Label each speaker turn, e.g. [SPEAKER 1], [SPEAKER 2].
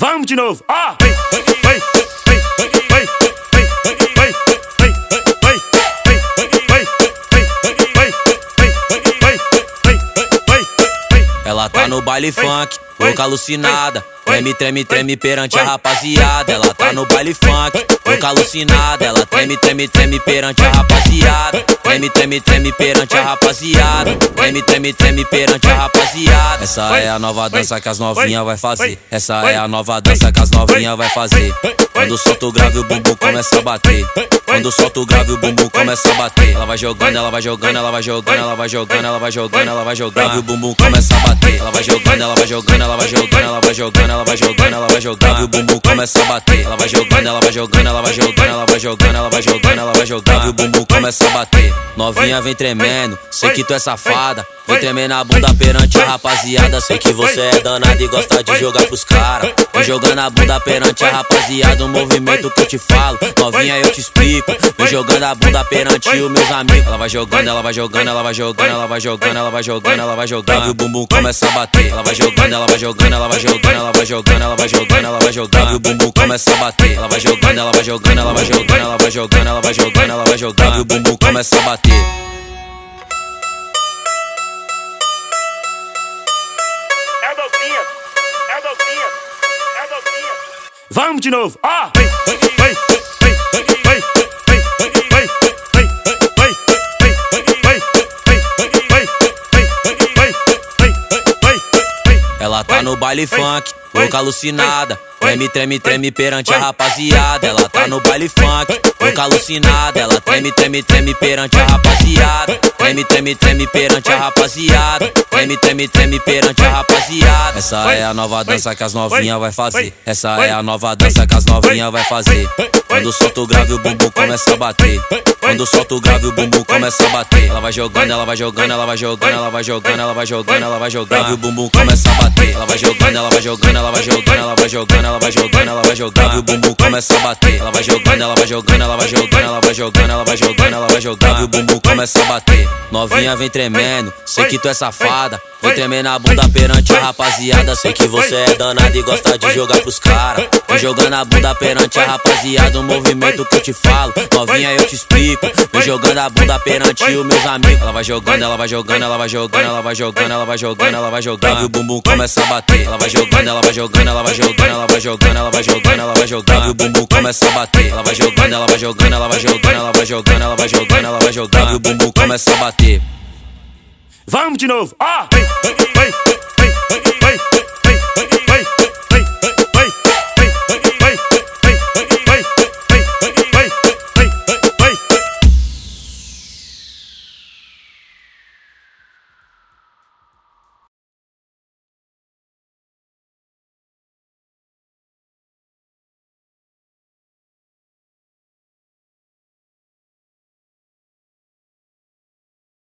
[SPEAKER 1] Vamos de novo. Ah!
[SPEAKER 2] Ela tá no baile funk, louca alucinada. Treme, treme, treme perante a rapaziada. Ela tá no baile funk, louca alucinada. Ela treme, treme, treme perante a rapaziada. Treme, treme, treme perante a rapaziada. Treme, treme, treme perante a rapaziada. Essa é a nova dança que as novinhas vai fazer. Essa é a nova dança que as novinhas vai fazer. Quando solta o grave, o bumbum começa a bater. Quando solta o grave, o bumbum começa a bater. Ela vai jogando, ela vai jogando, ela vai jogando, ela vai jogando, ela vai jogando, ela vai jogando. E o bumbum começa a bater. Ela vai jogando, ela vai jogando, ela vai jogando, ela vai jogando, ela vai jogando, ela vai jogando. Ela vai jogando, e o bumbum começa a bater. Ela vai jogando, ela vai jogando, ela vai jogando, ela vai jogando, ela vai jogando, ela vai jogando. E o bumbum começa a bater. Novinha vem tremendo, sei que tu é safada. Vem tremer na bunda perante a rapaziada. Sei que você é danada e gosta de jogar pros caras. Vem jogando a bunda perante a rapaziada. O movimento que eu te falo, novinha eu te explico. Vem jogando a bunda perante os meus amigos. Ela vai jogando, ela vai jogando, ela vai jogando, ela vai jogando, ela vai jogando, ela vai jogando. E o bumbum começa a bater. Ela vai jogando, ela vai jogando, ela vai jogando, ela vai jogando, ela vai jogando, ela vai jogando. E o bumbum começa a bater. Ela vai jogando, ela vai jogando, ela vai jogando, ela vai jogando, ela vai jogando, ela vai jogando. E o bumbum começa a bater.
[SPEAKER 1] Vamos de novo. Ah!
[SPEAKER 2] Ela tá no baile funk, louca alucinada. Treme, treme, treme perante a rapaziada. Ela tá no baile funk, louca alucinada. Ela treme, treme, treme perante a rapaziada. Treme, treme, treme perante a rapaziada. Treme, treme, treme perante a rapaziada. Essa é a nova dança que as novinhas vai fazer. Essa é a nova dança que as novinhas vai fazer. Quando solta o grave, o bumbum começa a bater. Quando solta o grave, o bumbum começa a bater. Ela vai jogando, ela vai jogando, ela vai jogando, ela vai jogando, ela vai jogando, ela vai jogando. E o bumbum começa a bater. Ela vai jogando, ela vai jogando, ela vai jogando, ela vai jogando, ela vai jogando, ela vai jogando. E o bumbum começa a bater. Ela vai jogando, ela vai jogando, ela vai jogando, ela vai jogando, ela vai jogando, ela vai jogando. E o bumbum começa a bater. Novinha vem tremendo, sei que tu é safada. Vem tremer na bunda perante a rapaziada. Sei que você é danada e gosta de jogar pros caras. Vem jogando a bunda perante a rapaziada. O movimento que eu te falo, novinha eu te explico. Vem jogando a bunda perante os meus amigos. Ela vai jogando, ela vai jogando, ela vai jogando, ela vai jogando, ela vai jogando, ela vai jogando. E o bumbum começa a bater. Ela vai jogando, ela vai jogando, ela vai jogando, ela vai jogando, ela vai jogando, ela vai jogando. E o bumbum começa a bater. Ela vai jogando, ela vai jogando, ela vai jogando, ela vai jogando, ela vai jogando, ela vai jogando. E o bumbum começa a bater.
[SPEAKER 1] Vamos de novo. Ah!